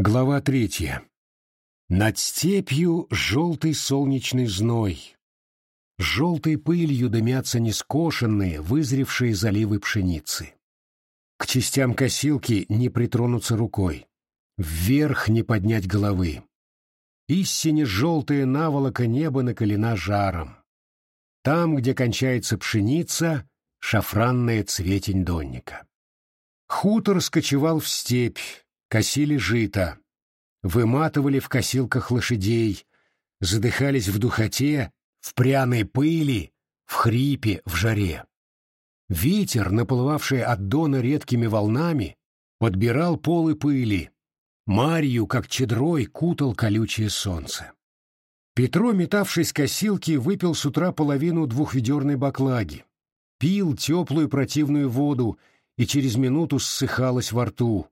Глава третья. Над степью желтый солнечный зной. Желтой пылью дымятся нескошенные, вызревшие заливы пшеницы. К частям косилки не притронуться рукой. Вверх не поднять головы. Истине желтая наволока неба накалена жаром. Там, где кончается пшеница, шафранная цветень донника. Хутор скочевал в степь, косили жито, выматывали в косилках лошадей, задыхались в духоте, в пряной пыли, в хрипе, в жаре. Ветер, наплывавший от дона редкими волнами, подбирал полы пыли, Марью, как чедрой, кутал колючее солнце. Петро, метавшись косилки, выпил с утра половину двухведерной баклаги, пил теплую противную воду и через минуту ссыхалось во рту,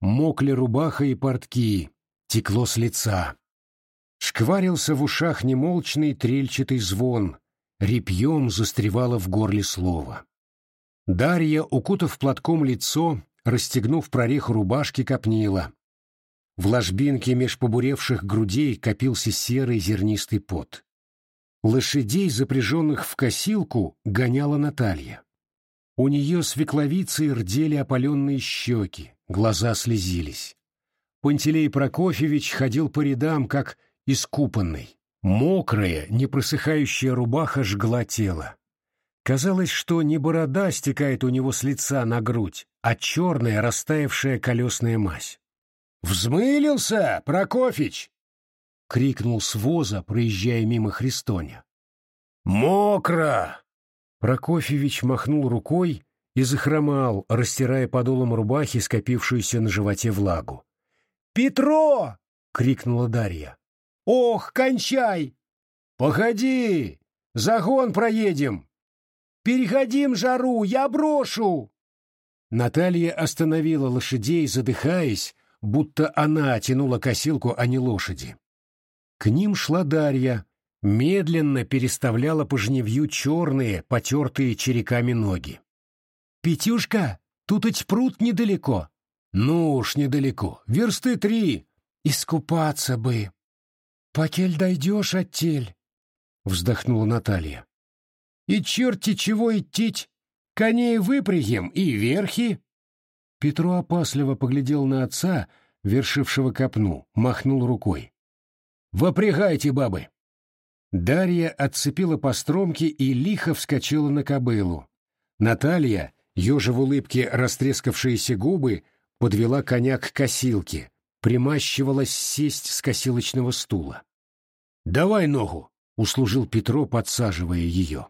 Мокли рубаха и портки, текло с лица. Шкварился в ушах немолчный трельчатый звон, репьем застревало в горле слово. Дарья, укутав платком лицо, расстегнув прореху рубашки, копнила. В ложбинке меж побуревших грудей копился серый зернистый пот. Лошадей, запряженных в косилку, гоняла Наталья. У нее свекловицей рдели опаленные щеки, глаза слезились. Пантелей Прокофьевич ходил по рядам, как искупанный. Мокрая, непросыхающая рубаха жгла тело. Казалось, что не борода стекает у него с лица на грудь, а черная, растаявшая колесная мазь. «Взмылился, Прокофич!» — крикнул с воза, проезжая мимо Христоня. «Мокро!» Прокофьевич махнул рукой и захромал, растирая подолом рубахи скопившуюся на животе влагу. «Петро!» — крикнула Дарья. «Ох, кончай!» «Походи! Загон проедем!» «Переходим жару, я брошу!» Наталья остановила лошадей, задыхаясь, будто она тянула косилку, а не лошади. К ним шла Дарья, медленно переставляла по жневью черные, потертые череками ноги. «Петюшка, тут ведь пруд недалеко». «Ну уж недалеко, версты три. Искупаться бы». «Покель дойдешь, оттель», — вздохнула Наталья. «И черти чего идти Коней выпрягем и верхи». Петро опасливо поглядел на отца, вершившего копну, махнул рукой. «Вопрягайте, бабы!» Дарья отцепила постромки и лихо вскочила на кобылу. Наталья, ежа в улыбке растрескавшиеся губы, подвела коня к косилке, примащивалась сесть с косилочного стула. «Давай ногу!» — услужил Петро, подсаживая ее.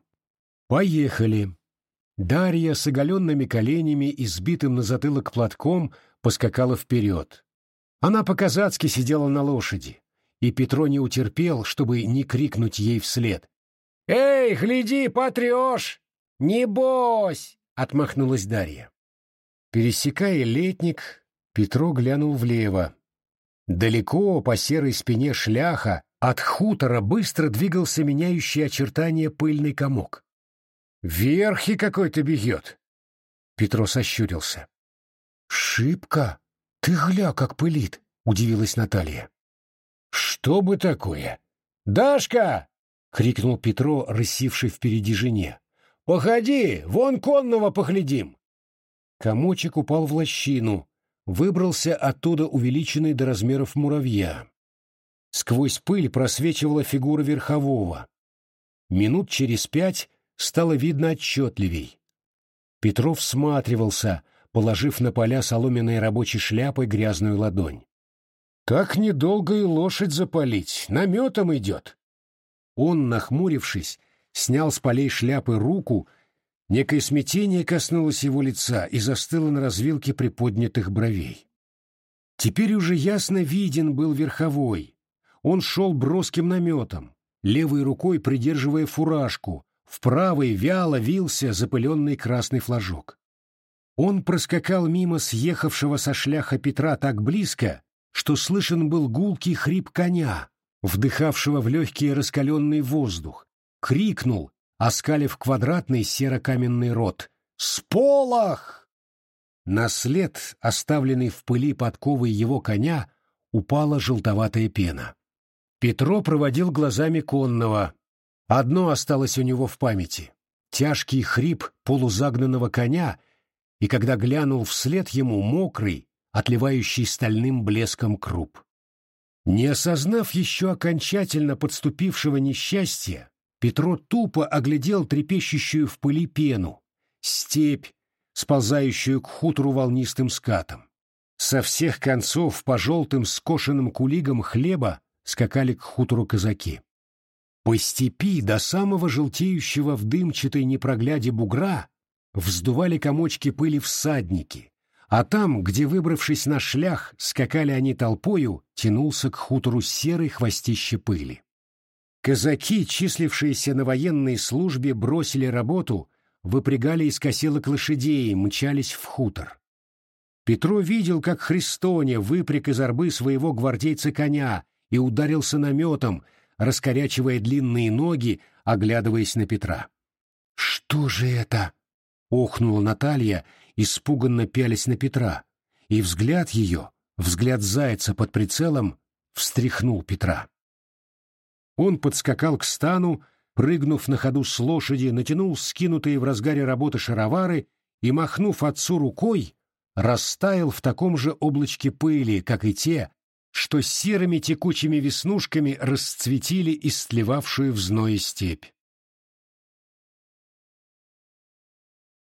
«Поехали!» Дарья с оголенными коленями и сбитым на затылок платком поскакала вперед. Она по-казацки сидела на лошади и Петро не утерпел, чтобы не крикнуть ей вслед. «Эй, гляди, потрешь! Небось!» — отмахнулась Дарья. Пересекая летник, Петро глянул влево. Далеко по серой спине шляха от хутора быстро двигался меняющий очертания пыльный комок. «Верхи какой-то бегет!» Петро сощурился. «Шибко! Ты гля, как пылит!» — удивилась Наталья. «Что бы такое?» «Дашка!» — крикнул Петро, рысивший впереди жене. «Походи, вон конного поглядим!» Комочек упал в лощину, выбрался оттуда увеличенный до размеров муравья. Сквозь пыль просвечивала фигура верхового. Минут через пять стало видно отчетливей. Петров всматривался, положив на поля соломенной рабочей шляпой грязную ладонь. Так недолго и лошадь запалить, наметом идет. Он, нахмурившись, снял с полей шляпы руку, некое смятение коснулось его лица и застыло на развилке приподнятых бровей. Теперь уже ясно виден был верховой. Он шел броским наметом, левой рукой придерживая фуражку, в правой вяло вился запыленный красный флажок. Он проскакал мимо съехавшего со шляха Петра так близко, что слышен был гулкий хрип коня, вдыхавшего в легкий раскаленный воздух, крикнул, оскалив квадратный серо-каменный рот. «Сполох!» На след, оставленный в пыли подковой его коня, упала желтоватая пена. Петро проводил глазами конного. Одно осталось у него в памяти — тяжкий хрип полузагнанного коня, и когда глянул вслед ему мокрый, отливающий стальным блеском круп. Не осознав еще окончательно подступившего несчастья, Петро тупо оглядел трепещущую в пыли пену, степь, сползающую к хутору волнистым скатом. Со всех концов по желтым скошенным кулигам хлеба скакали к хутору казаки. По степи до самого желтеющего в дымчатой непрогляде бугра вздували комочки пыли всадники, а там, где, выбравшись на шлях, скакали они толпою, тянулся к хутору серый хвостище пыли. Казаки, числившиеся на военной службе, бросили работу, выпрягали из коселок лошадей, мчались в хутор. Петро видел, как Христоня выпряг из арбы своего гвардейца коня и ударился наметом, раскорячивая длинные ноги, оглядываясь на Петра. «Что же это?» — охнула Наталья, испуганно пялись на Петра, и взгляд ее, взгляд зайца под прицелом, встряхнул Петра. Он подскакал к стану, прыгнув на ходу с лошади, натянул скинутые в разгаре работы шаровары и, махнув отцу рукой, растаял в таком же облачке пыли, как и те, что серыми текучими веснушками расцветили истлевавшую в зное степь.